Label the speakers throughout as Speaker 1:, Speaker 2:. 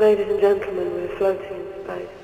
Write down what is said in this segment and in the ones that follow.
Speaker 1: Ladies and gentlemen, we're floating in space.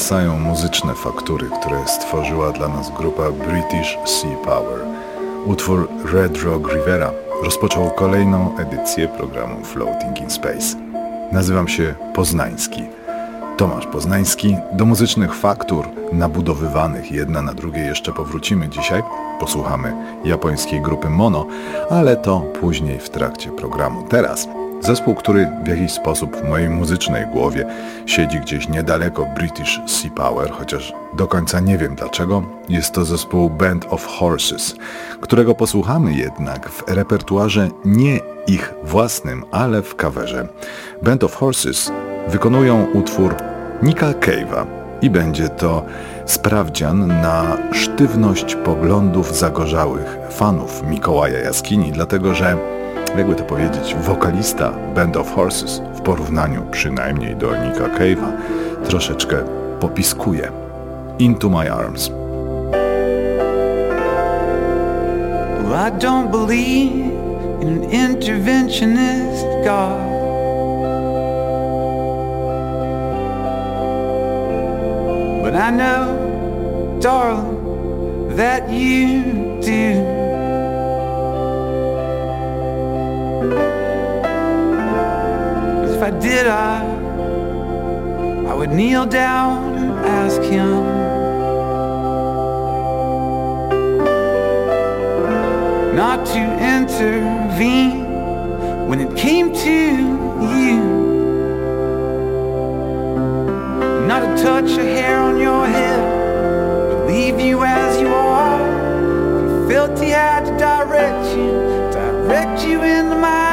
Speaker 2: Dogasają muzyczne faktury, które stworzyła dla nas grupa British Sea Power. Utwór Red Rock Rivera rozpoczął kolejną edycję programu Floating in Space. Nazywam się Poznański. Tomasz Poznański. Do muzycznych faktur nabudowywanych jedna na drugie jeszcze powrócimy dzisiaj. Posłuchamy japońskiej grupy Mono, ale to później w trakcie programu. Teraz Zespół, który w jakiś sposób w mojej muzycznej głowie siedzi gdzieś niedaleko British Sea Power, chociaż do końca nie wiem dlaczego, jest to zespół Band of Horses, którego posłuchamy jednak w repertuarze nie ich własnym, ale w kawerze. Band of Horses wykonują utwór Nika Cave'a i będzie to sprawdzian na sztywność poglądów zagorzałych fanów Mikołaja Jaskini, dlatego że jakby to powiedzieć, wokalista Band of Horses w porównaniu przynajmniej do Nika Cave'a troszeczkę popiskuje. Into My Arms. Well, I don't believe in an interventionist God. But I know, darling, that you do. If I did, I I would kneel down and ask him. Not to intervene when it came to you. Not to touch a hair on your head, to leave you as you are. If felt he had to direct you, direct you into my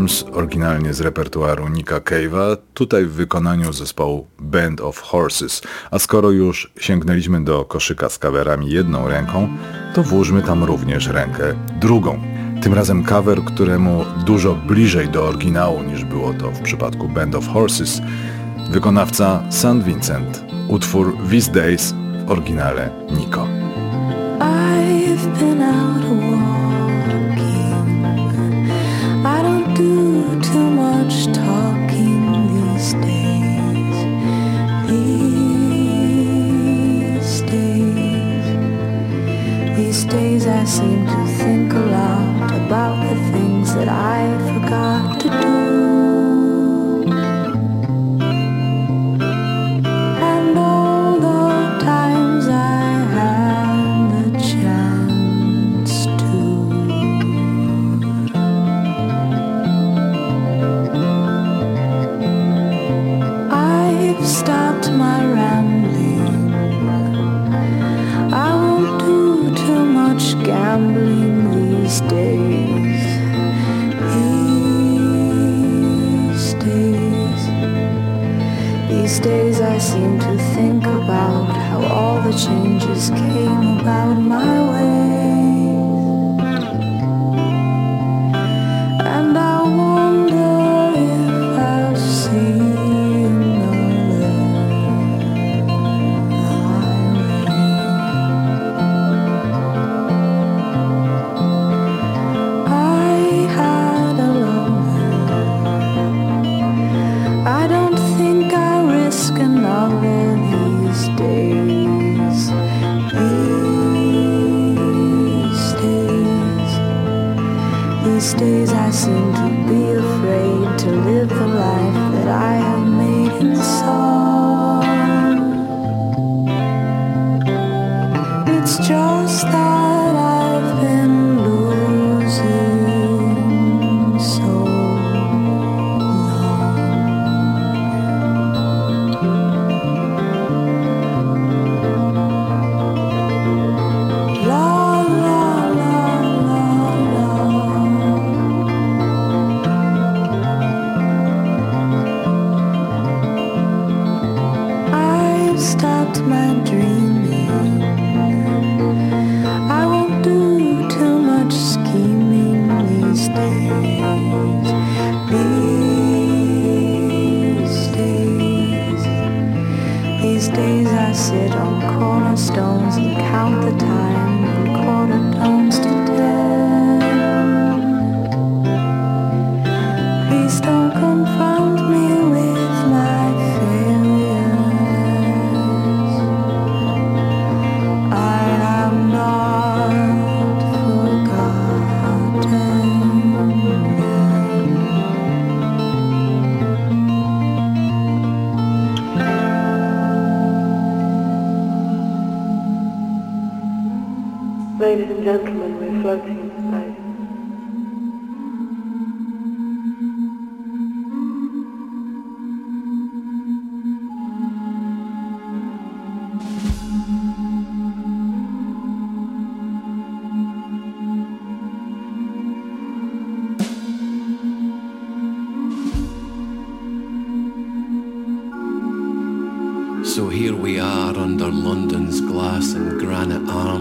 Speaker 3: Arms, oryginalnie z repertuaru Nika Cave'a, tutaj w wykonaniu zespołu Band of Horses. A skoro już sięgnęliśmy do koszyka z kawerami jedną ręką, to włóżmy tam również rękę drugą. Tym razem cover, któremu dużo bliżej do oryginału niż było to w przypadku Band of Horses, wykonawca St. Vincent, utwór These Days w oryginale Nico.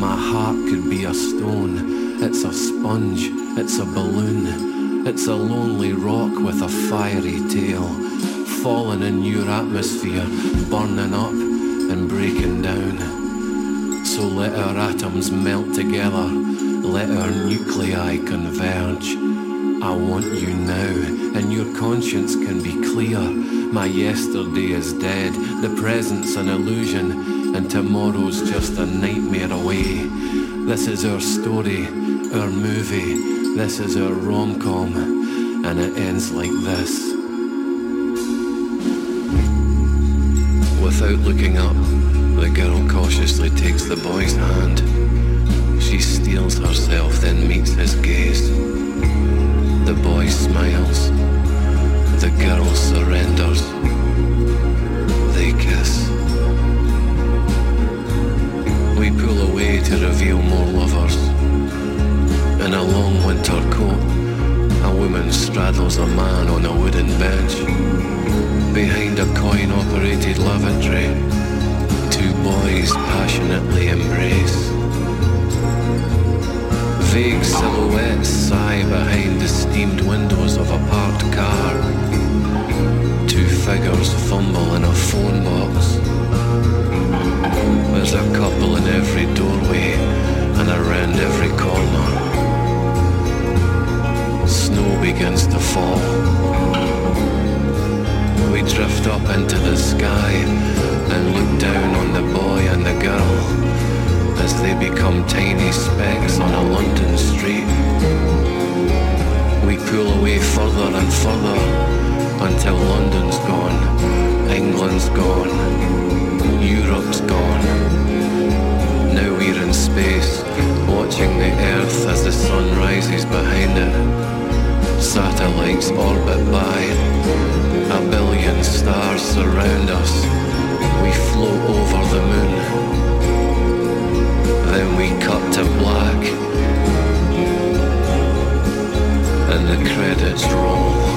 Speaker 4: My heart could be a stone, it's a sponge, it's a balloon, it's a lonely rock with a fiery tail, falling in your atmosphere, burning up and breaking down. So let our atoms melt together, let our nuclei converge. I want you now, and your conscience can be clear. My yesterday is dead, the present's an illusion, and tomorrow's just a nightmare away. This is our story, our movie, this is our rom-com, and it ends like this. Without looking up, the girl cautiously takes the boy's hand. She steels herself, then meets his gaze. The boy smiles. The girl surrenders. They kiss. Pull away to reveal more lovers. In a long winter coat, a woman straddles a man on a wooden bench. Behind a coin-operated lavatory, two boys passionately embrace. Vague silhouettes sigh behind the steamed windows of a parked car. Two figures fumble in a phone box. There's a couple in every doorway and around every corner. Snow begins to fall. We drift up into the sky and look down on the boy and the girl as they become tiny specks on a London street. We pull away further and further until London's gone, England's gone, Europe's gone. Now we're in space, watching the Earth as the sun rises behind it. Satellites orbit by, a billion stars surround us. We float over the moon. Then we cut to black, and the credits roll.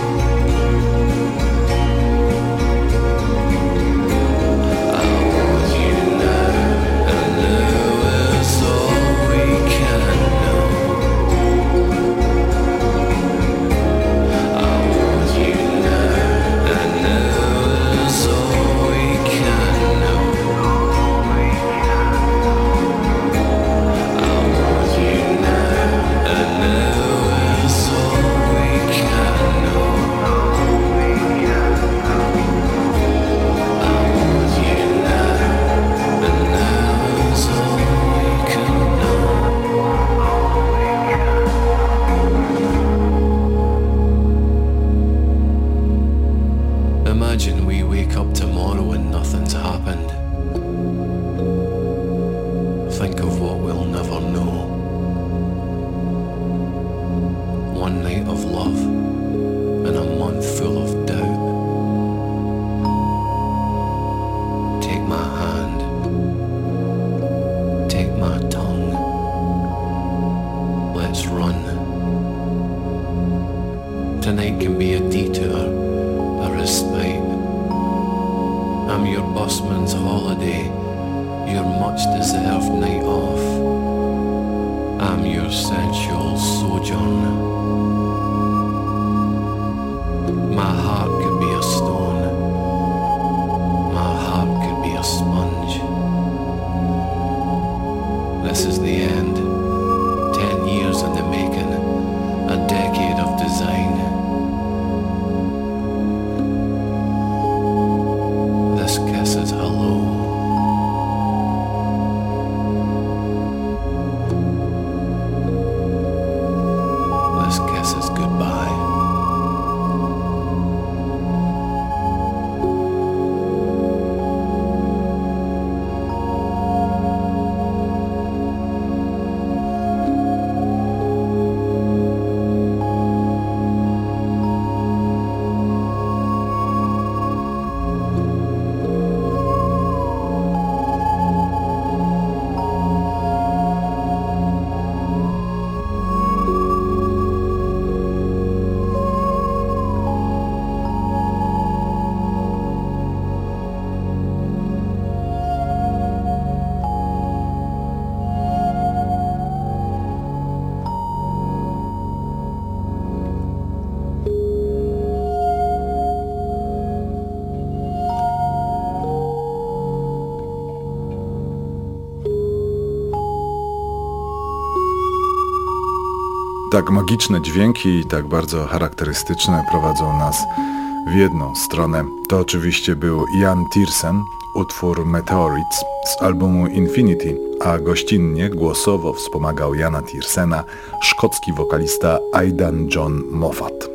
Speaker 5: Tak magiczne dźwięki i tak bardzo charakterystyczne prowadzą nas w jedną stronę. To oczywiście był Jan Tiersen, utwór Meteorites z albumu Infinity, a gościnnie głosowo wspomagał Jana Tiersena szkocki wokalista Aidan John Moffat.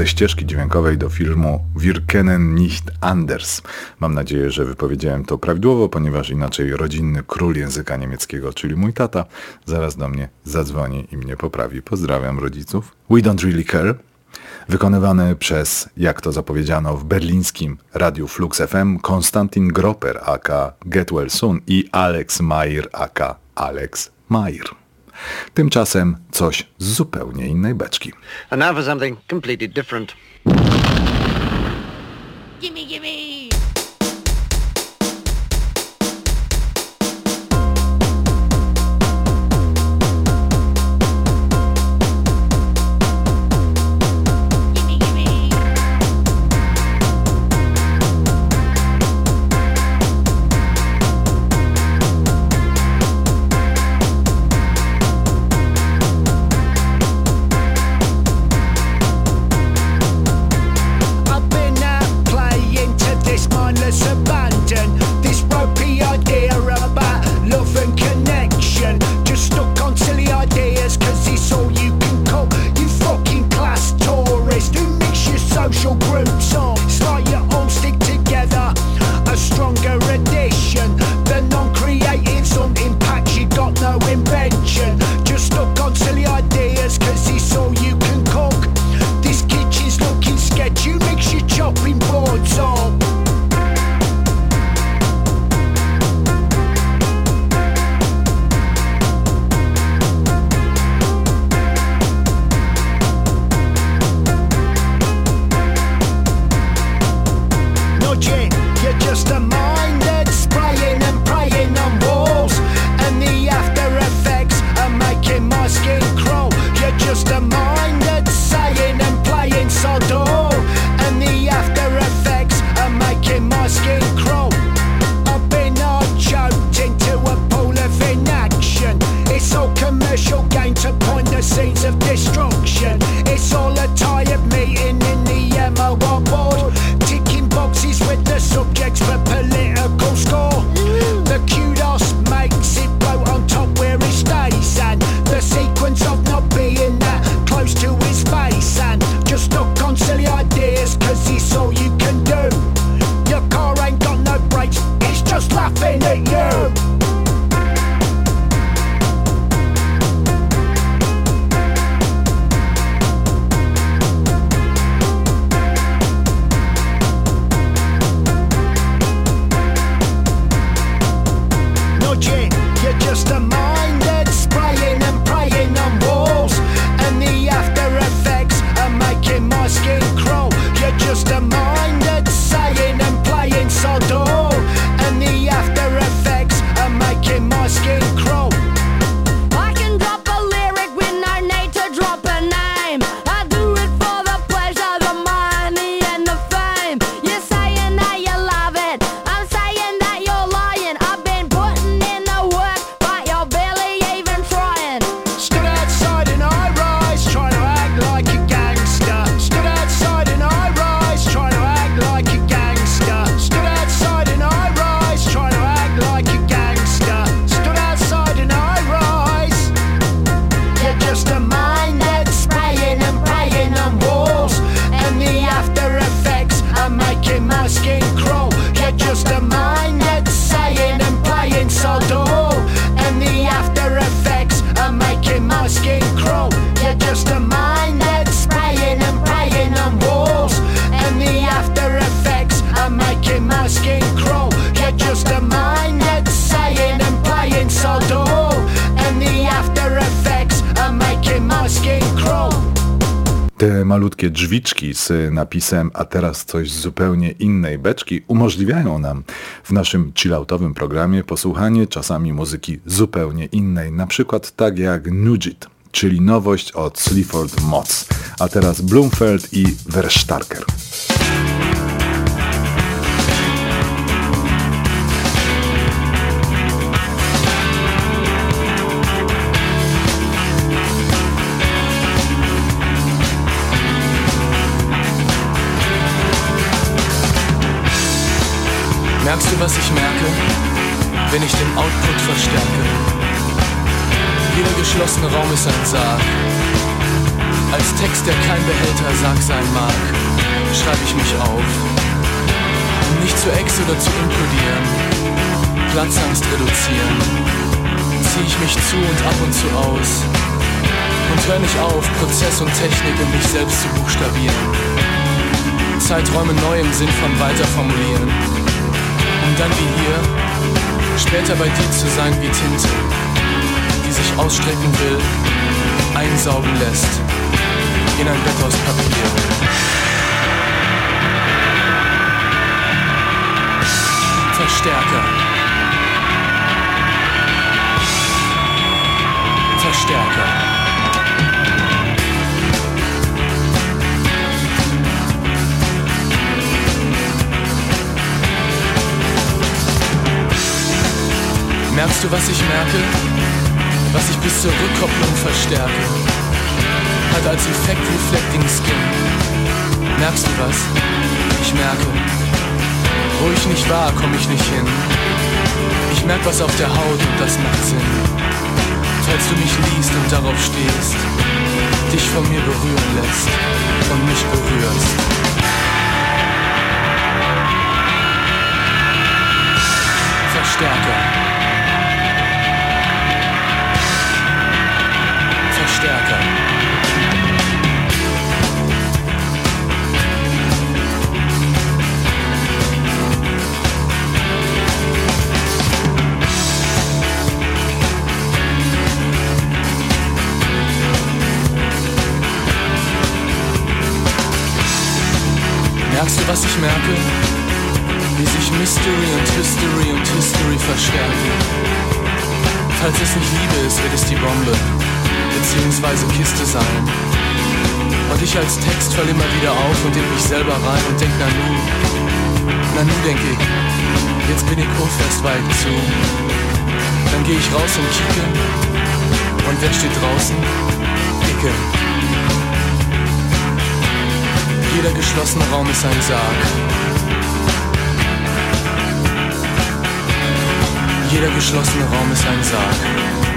Speaker 5: Ze ścieżki dźwiękowej do filmu Virkenen nicht anders. Mam nadzieję, że wypowiedziałem to prawidłowo, ponieważ inaczej rodzinny król języka niemieckiego, czyli mój tata, zaraz do mnie zadzwoni i mnie poprawi. Pozdrawiam rodziców. We Don't Really Care wykonywany przez, jak to zapowiedziano w berlińskim radiu Flux FM, Konstantin Gropper aka Get Well Soon i Alex Mayer aka Alex Mayer. Tymczasem coś z zupełnie innej beczki.
Speaker 6: And now for something completely different.
Speaker 7: Gimme, gimme!
Speaker 5: Te malutkie drzwiczki z napisem a teraz coś z zupełnie innej beczki umożliwiają nam w naszym chilloutowym programie posłuchanie czasami muzyki zupełnie innej, na przykład tak jak Nugit, czyli nowość od Sleaford Mods, a teraz Bloomfeld i Verstarker.
Speaker 7: Was ich merke, wenn ich den Output verstärke? Jeder geschlossene Raum ist ein Sarg. Als Text, der kein Behälter Sarg sein mag, schreibe ich mich auf. Um nicht zu ex oder zu implodieren, Platzangst reduzieren, ziehe ich mich zu und ab und zu aus und höre nicht auf, Prozess und Technik in mich selbst zu buchstabieren. Zeiträume neu im Sinn von weiterformulieren um dann wie hier später bei dir zu sein wie Tinte, die sich ausstrecken will, einsaugen lässt in ein Bett aus Papier. Verstärker. Verstärker. Merkst du, was ich merke? Was ich bis zur Rückkopplung verstärke. Hat als Effekt Reflecting Skin. Merkst du was? Ich merke. Wo ich nicht war, komme ich nicht hin. Ich merk was auf der Haut und das macht Sinn. Falls du mich liest und darauf stehst, dich von mir berühren lässt und mich berührst. Verstärker. Stärker. Merkst du, was ich merke? Wie sich Mystery und History und History verstärken. Falls es nicht Liebe ist, wird es die Bombe beziehungsweise Kiste sein. Und ich als Text fall immer wieder auf und in mich selber rein und denk, na nu, na nu denk ich, jetzt bin ich kurfest weit zu. Dann geh ich raus und kicke und wer steht draußen? Dicke. Jeder geschlossene Raum ist ein Sarg. Jeder geschlossene Raum ist ein Sarg.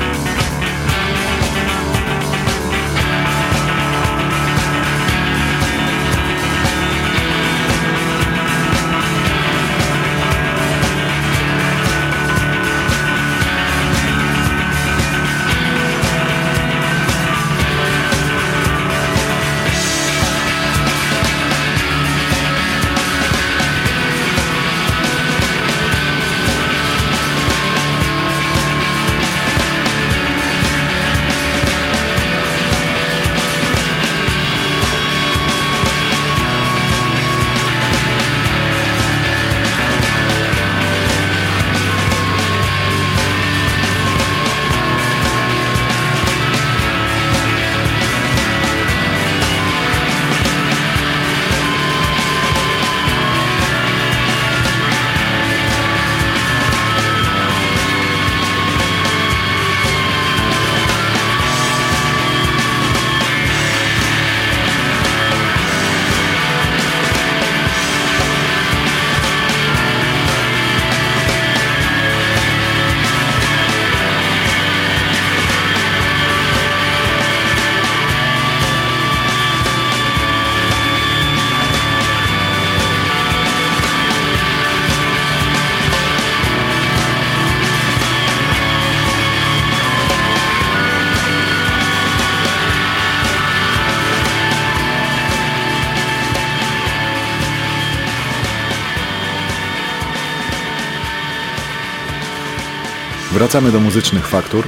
Speaker 5: Wracamy do muzycznych faktur.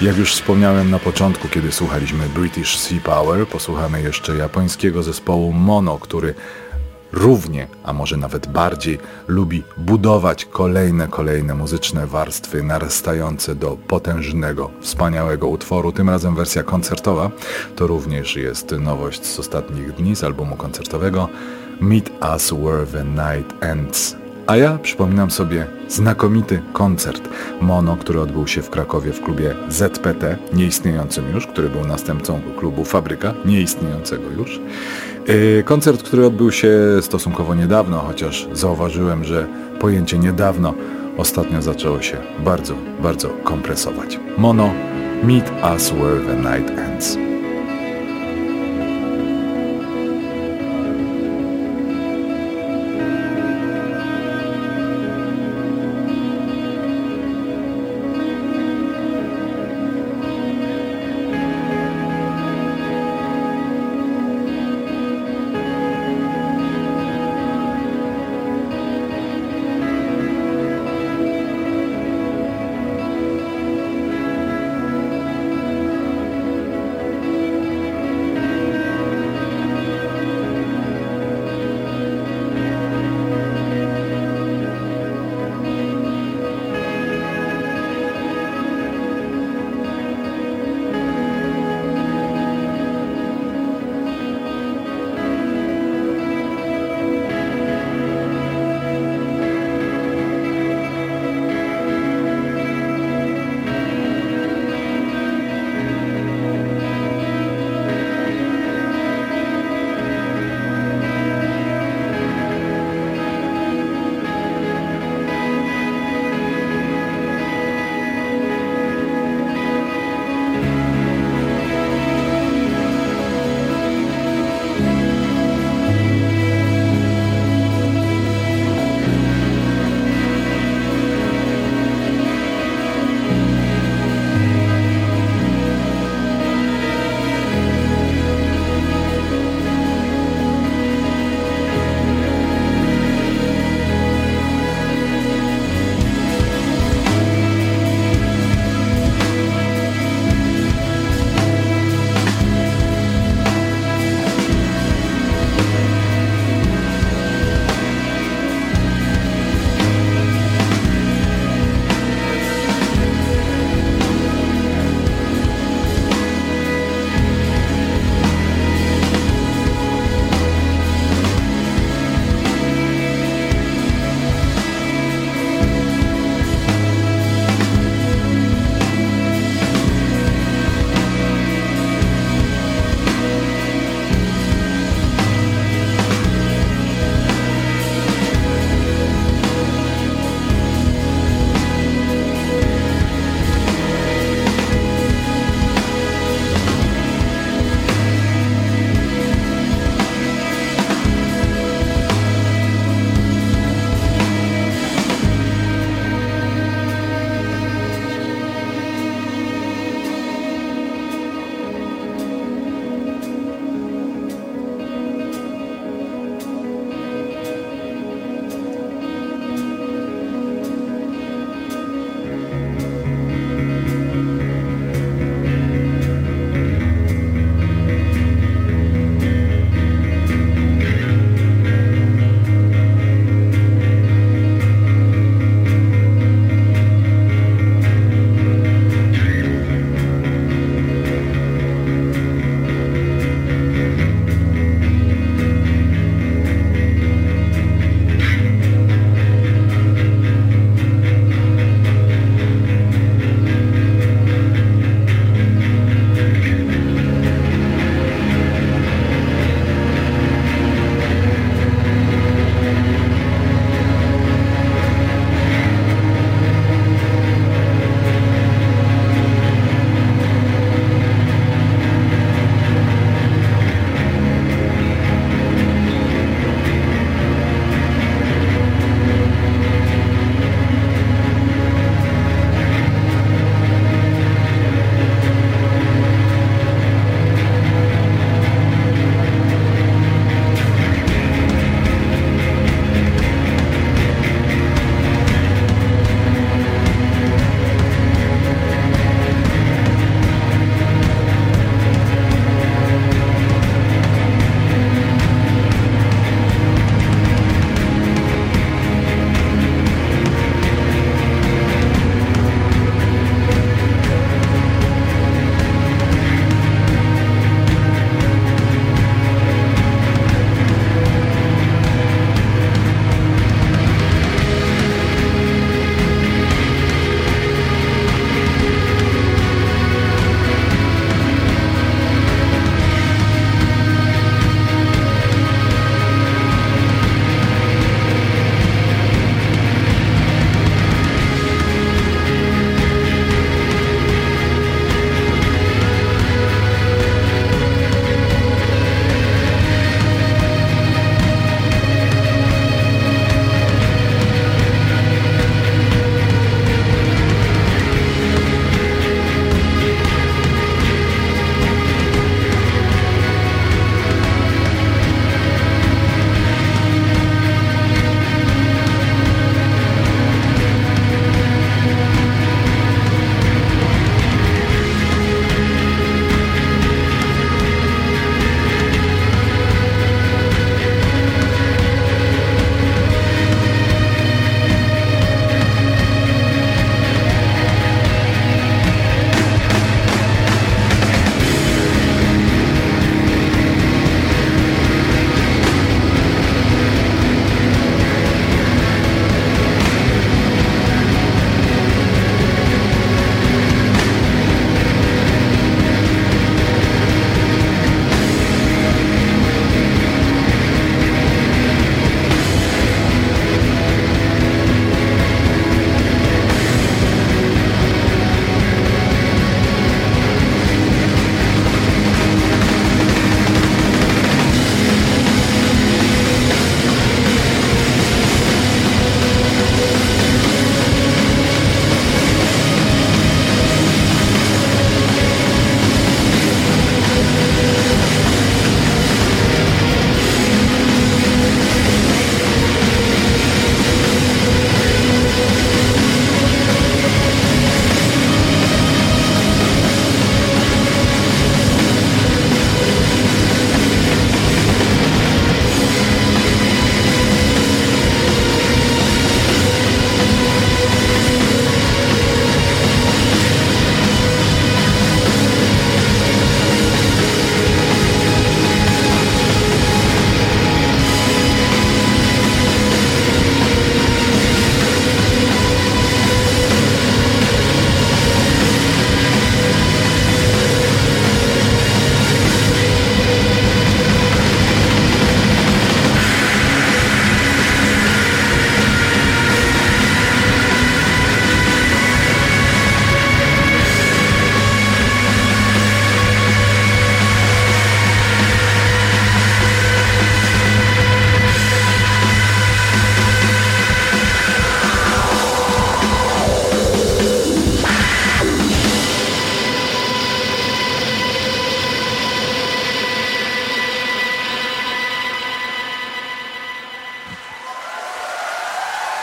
Speaker 5: Jak już wspomniałem na początku, kiedy słuchaliśmy British Sea Power, posłuchamy jeszcze japońskiego zespołu Mono, który równie, a może nawet bardziej, lubi budować kolejne, kolejne muzyczne warstwy narastające do potężnego, wspaniałego utworu. Tym razem wersja koncertowa. To również jest nowość z ostatnich dni z albumu koncertowego Meet Us Where the Night Ends. A ja przypominam sobie znakomity koncert Mono, który odbył się w Krakowie w klubie ZPT, nieistniejącym już, który był następcą klubu Fabryka, nieistniejącego już. Yy, koncert, który odbył się stosunkowo niedawno, chociaż zauważyłem, że pojęcie niedawno ostatnio zaczęło się bardzo, bardzo kompresować. Mono, Meet Us Where the Night Ends.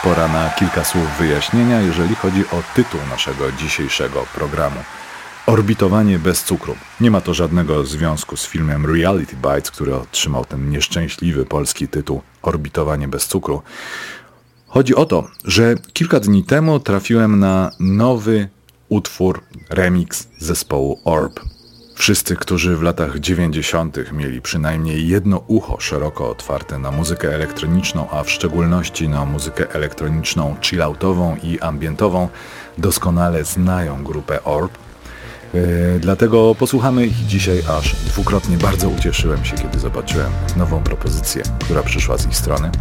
Speaker 5: Pora na kilka słów wyjaśnienia, jeżeli chodzi o tytuł naszego dzisiejszego programu. Orbitowanie bez cukru. Nie ma to żadnego związku z filmem Reality Bites, który otrzymał ten nieszczęśliwy polski tytuł Orbitowanie bez cukru. Chodzi o to, że kilka dni temu trafiłem na nowy utwór, remix zespołu Orb. Wszyscy, którzy w latach 90. mieli przynajmniej jedno ucho szeroko otwarte na muzykę elektroniczną, a w szczególności na muzykę elektroniczną chilloutową i ambientową, doskonale znają grupę Orb. Yy, dlatego posłuchamy ich dzisiaj aż dwukrotnie. Bardzo ucieszyłem się, kiedy zobaczyłem nową propozycję, która przyszła z ich strony.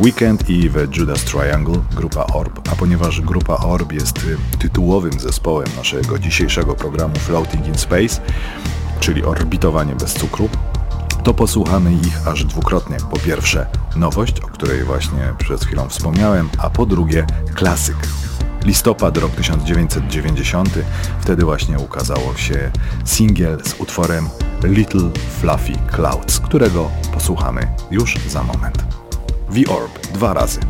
Speaker 5: Weekend i The Judas Triangle, grupa Orb, a ponieważ grupa Orb jest y, tytułowym zespołem naszego dzisiejszego programu Floating in Space, czyli orbitowanie bez cukru, to posłuchamy ich aż dwukrotnie. Po pierwsze nowość, o której właśnie przed chwilą wspomniałem, a po drugie klasyk. Listopad rok 1990, wtedy właśnie ukazało się singiel z utworem Little Fluffy Clouds, którego posłuchamy już za moment. The Orb dwa razy.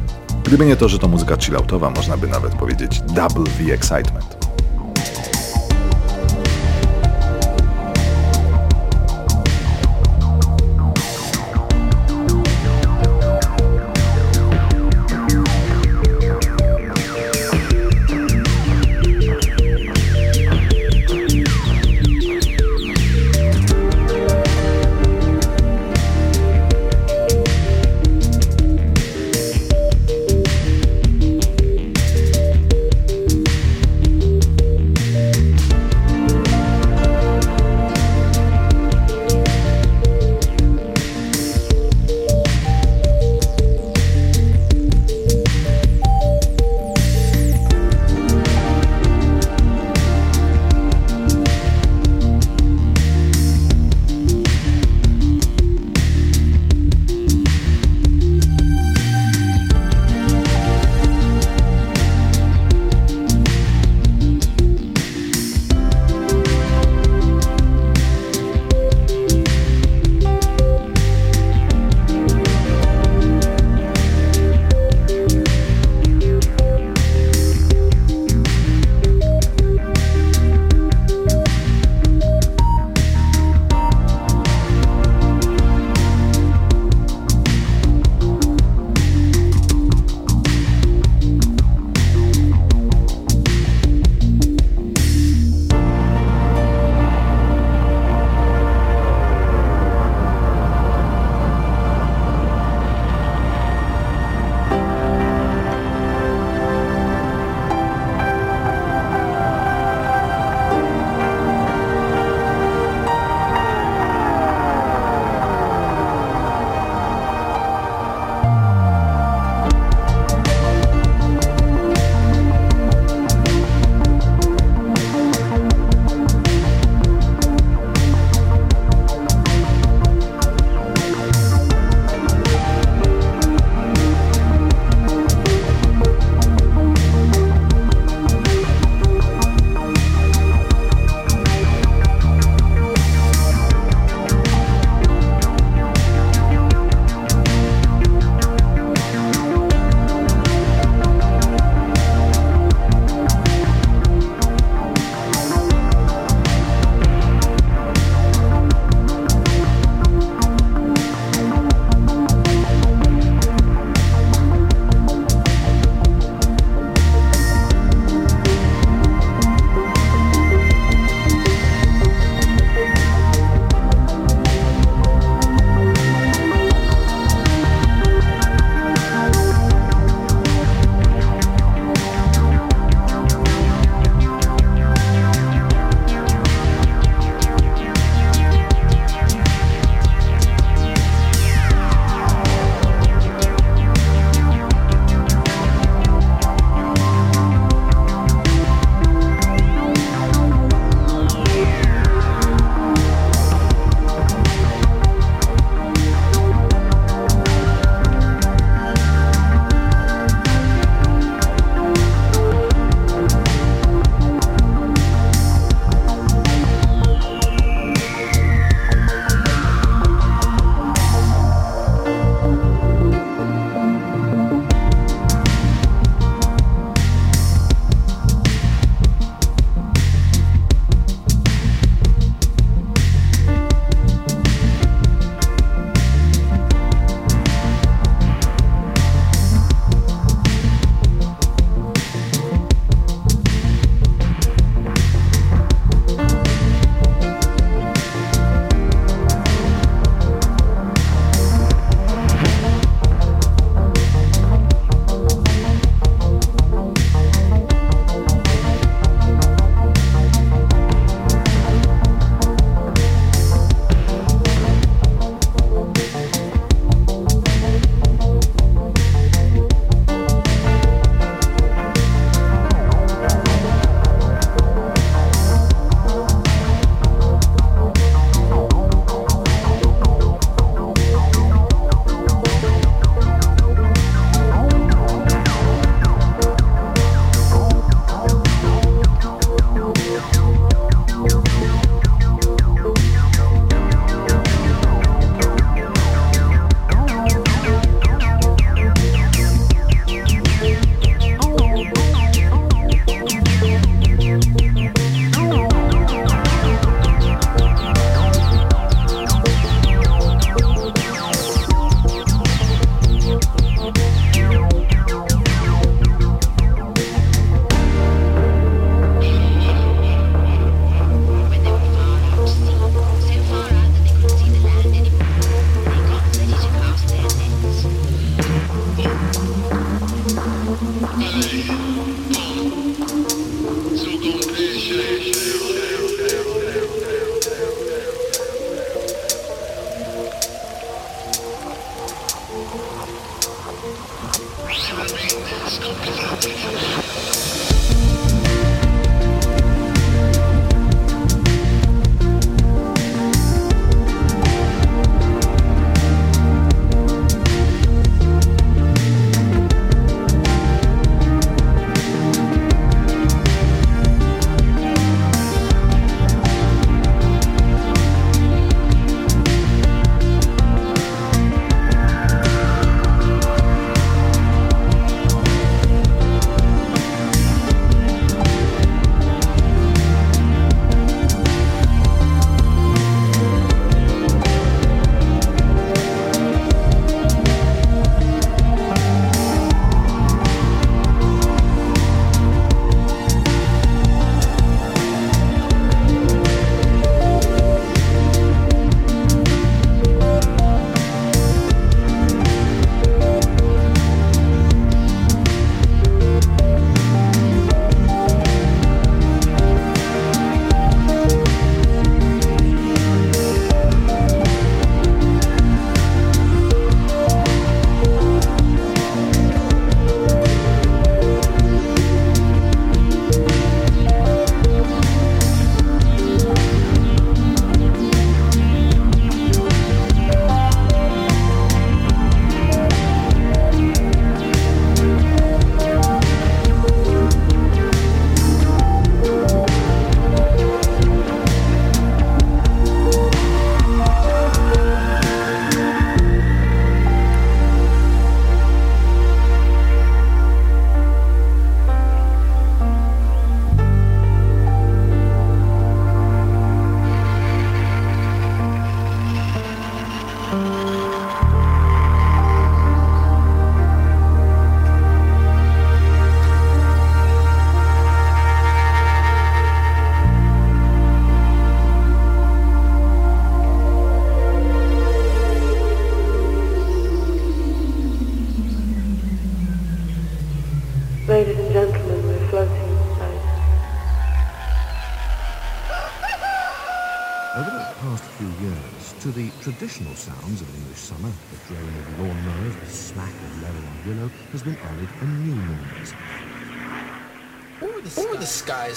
Speaker 5: Gdyby nie to, że to muzyka chilloutowa, można by nawet powiedzieć double the excitement.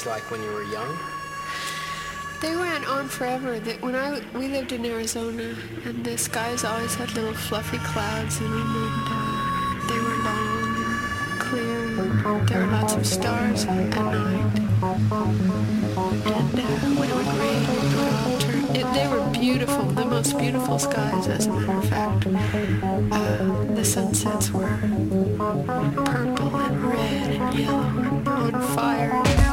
Speaker 8: Like when you were young?
Speaker 9: They went on forever. That when I we lived in Arizona, and the skies always had little fluffy clouds in them, and uh, they were long and clear. There were lots of stars at night. And uh, when it would rain, all turn it, they were beautiful, the most beautiful skies, as a matter of fact. Uh, the sunsets were purple and red and yellow and on fire.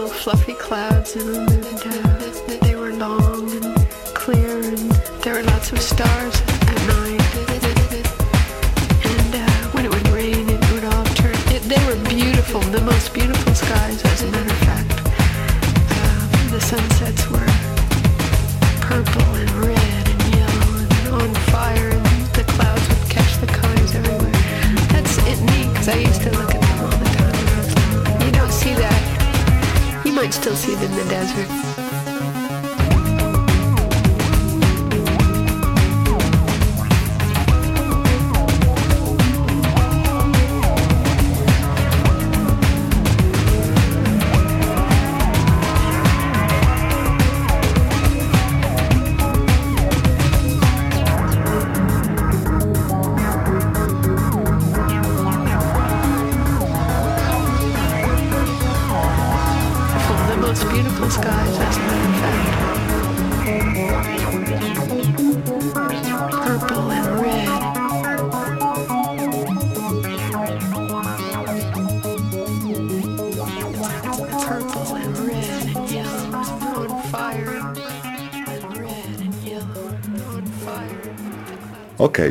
Speaker 9: Little fluffy clouds and uh, they were long and clear, and there were lots of stars at night. And uh, when it would rain, it would all turn. They were beautiful, the most beautiful skies, as a matter of fact. Uh, the sunsets were purple and red Might still see them in the desert.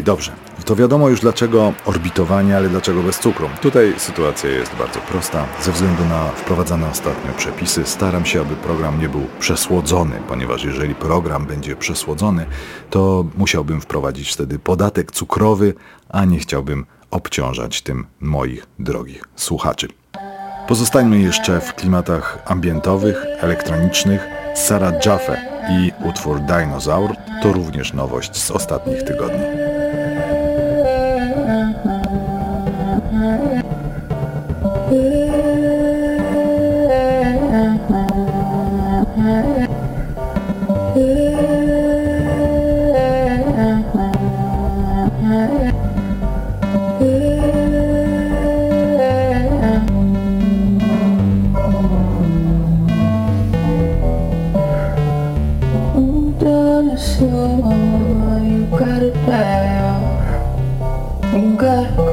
Speaker 5: Dobrze. To wiadomo już dlaczego orbitowanie, ale dlaczego bez cukru. Tutaj sytuacja jest bardzo prosta. Ze względu na wprowadzane ostatnio przepisy staram się, aby program nie był przesłodzony, ponieważ jeżeli program będzie przesłodzony, to musiałbym wprowadzić wtedy podatek cukrowy, a nie chciałbym obciążać tym moich drogich słuchaczy. Pozostańmy jeszcze w klimatach ambientowych, elektronicznych. Sarah Jaffe i utwór Dinosaur to również nowość z ostatnich tygodni.
Speaker 3: You gotta die off. You gotta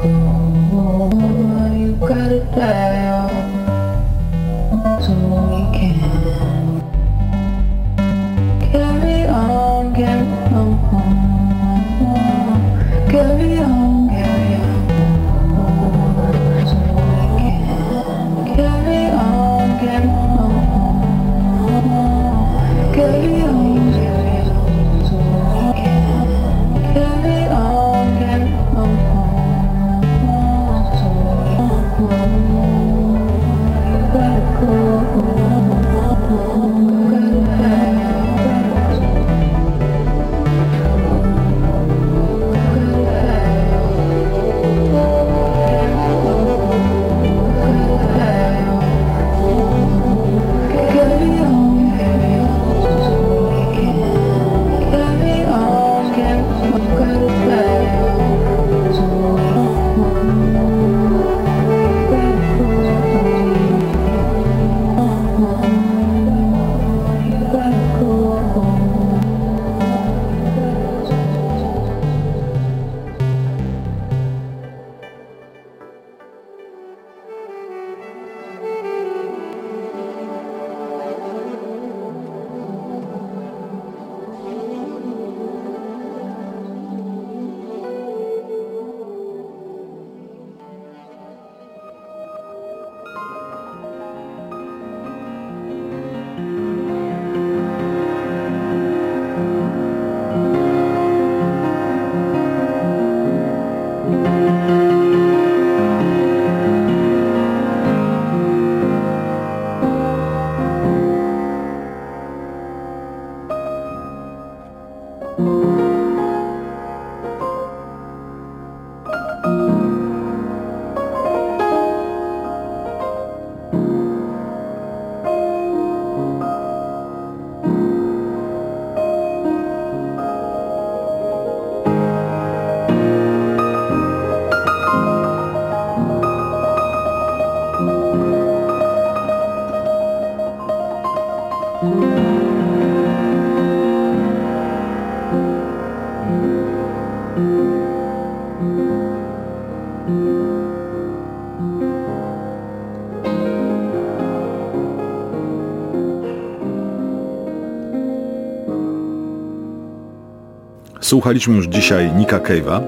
Speaker 5: Słuchaliśmy już dzisiaj Nika Cave'a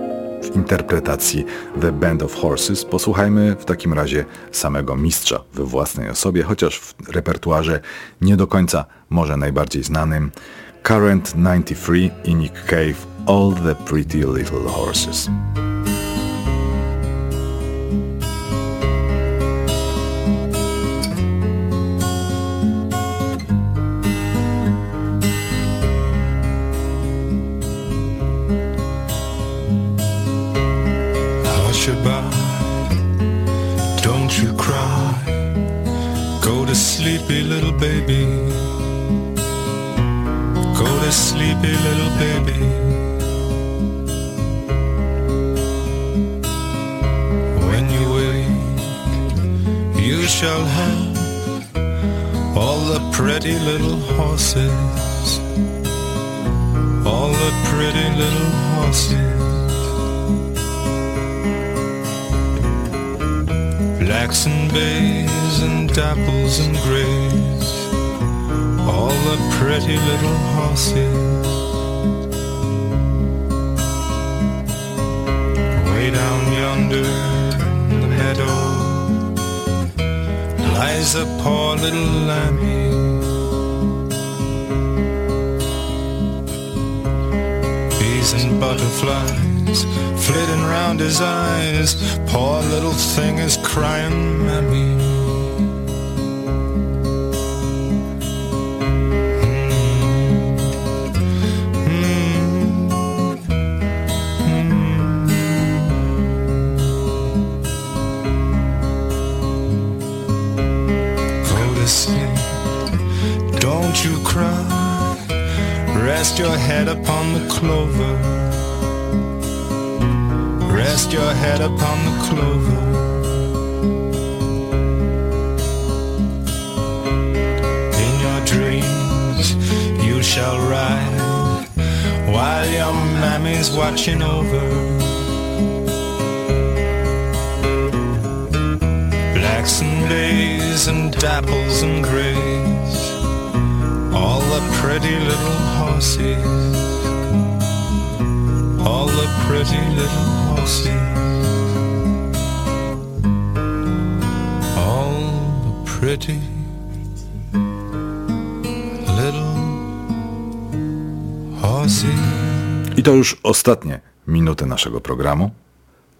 Speaker 5: w interpretacji The Band of Horses. Posłuchajmy w takim razie samego mistrza we własnej osobie, chociaż w repertuarze nie do końca może najbardziej znanym. Current 93 i Nick Cave All the Pretty Little Horses.
Speaker 10: Lambie Bees and butterflies flitting round his eyes. Poor little thing is crying, at Go head upon the clover. Rest your head upon the clover. In your dreams, you shall ride while your mammy's watching over. Blacks and bays and dapples and grays, the pretty little horses, all the pretty little horses, all the pretty little horses.
Speaker 5: I to już ostatnie minuty naszego programu.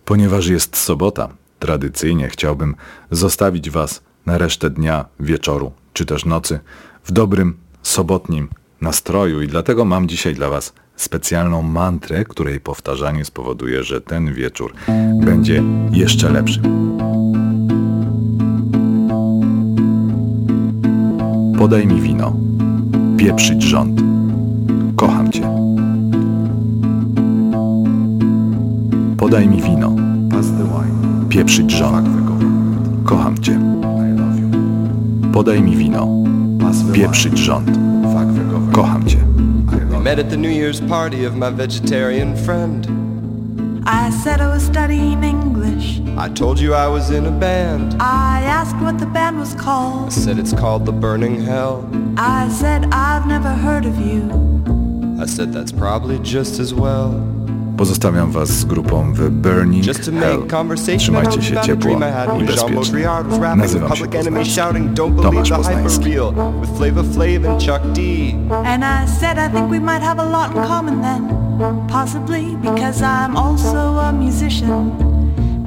Speaker 5: Ponieważ jest sobota, tradycyjnie chciałbym zostawić Was na resztę dnia, wieczoru czy też nocy w dobrym, sobotnim nastroju i dlatego mam dzisiaj dla Was specjalną mantrę, której powtarzanie spowoduje, że ten wieczór będzie jeszcze lepszy. Podaj mi wino, pieprzyć rząd, kocham Cię. Podaj mi wino, pieprzyć rząd, kocham Cię. Podaj mi wino, pieprzyć rząd, kocham Cię.
Speaker 11: I met at the New Year's party of my vegetarian friend.
Speaker 12: I said I was studying English.
Speaker 11: I told you I was in a band.
Speaker 12: I asked what the band was called.
Speaker 11: I said it's called The Burning Hell.
Speaker 12: I said I've never heard of you.
Speaker 11: I said that's probably just as well.
Speaker 5: Pozostawiam Was z grupą The Burning
Speaker 11: Just to
Speaker 5: Hell.
Speaker 11: make conversation
Speaker 5: Trzymajcie się
Speaker 11: about a
Speaker 5: ciepło
Speaker 11: I had
Speaker 5: i
Speaker 11: when Jean
Speaker 5: bezpiecznie.
Speaker 11: Baudrillard was rapping
Speaker 5: Nazywam się
Speaker 11: Public Enemy
Speaker 5: Poznański.
Speaker 11: shouting Don't believe
Speaker 5: Tomasz
Speaker 11: the hyper
Speaker 5: Poznański.
Speaker 11: with Flavor Flav and Chuck D.
Speaker 12: And I said I think we might have a lot in common then. Possibly because I'm also a musician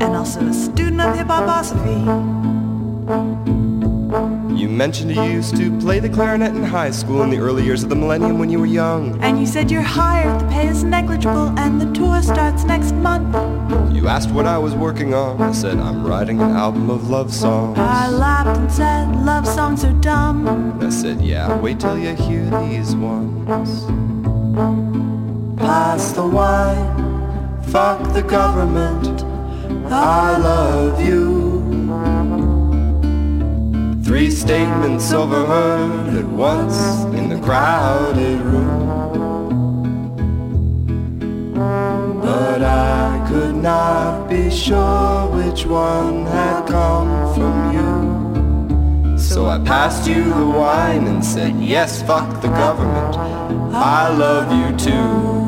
Speaker 12: and also a student of hip-hoposophy.
Speaker 11: You mentioned you used to play the clarinet in high school in the early years of the millennium when you were young.
Speaker 12: And you said you're hired, the pay is negligible, and the tour starts next month.
Speaker 11: You asked what I was working on. I said I'm writing an album of love songs.
Speaker 12: I laughed and said love songs are dumb.
Speaker 11: And I said, yeah, wait till you hear these ones.
Speaker 12: Pass the wine,
Speaker 11: Fuck the government. I love you. Three statements overheard at once in the crowded room. But I could not be sure which one had come from you. So I passed you the wine and said, yes, fuck the government. I love you too.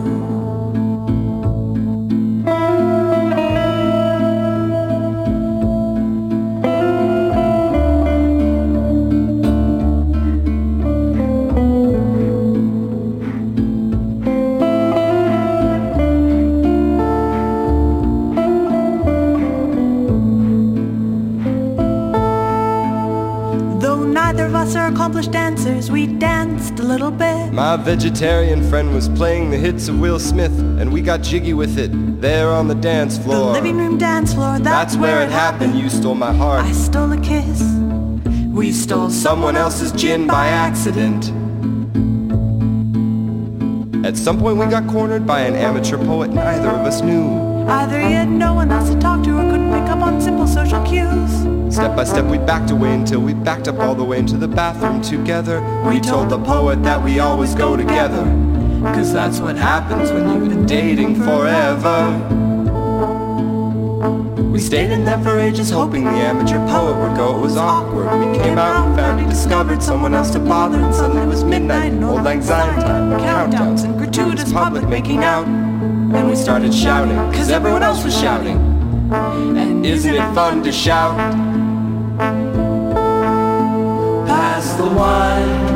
Speaker 12: Little bit.
Speaker 11: My vegetarian friend was playing the hits of Will Smith, and we got jiggy with it there on the dance floor.
Speaker 12: The living room dance floor, that's,
Speaker 11: that's where, it happened. You stole my heart.
Speaker 12: I stole a kiss. We stole
Speaker 11: someone else's gin by accident. At some point we got cornered by an amateur poet neither of us knew.
Speaker 12: Either he had no one else to talk to or couldn't pick up on simple social cues.
Speaker 11: Step by step we backed away until we backed up all the way into the bathroom together. We told the poet that we always go together. Cause that's what happens when you've been dating forever. We stayed in there for ages hoping the amateur poet would go. It was awkward. We came out and found he discovered someone else to bother. And suddenly it was midnight and old anxiety time. Countdowns and gratuitous public making out. And we started shouting, cause everyone else was shouting. And isn't it fun to shout? The wine,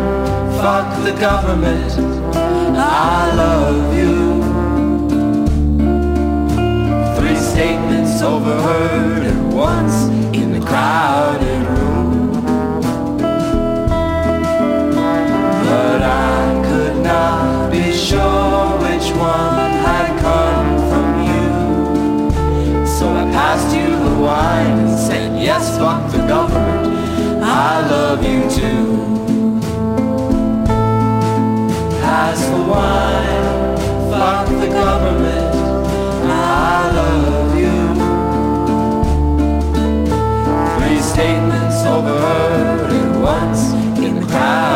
Speaker 11: fuck the government, I love you. Three statements overheard at once in the crowded room. But I could not be sure which one had come from you. So I passed you the wine and said, yes, fuck the government, I love you too. Pass the wine, fuck the government, I love you. Three statements overheard at once in the crowded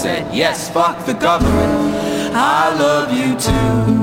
Speaker 11: said, yes, fuck the government, I love you too.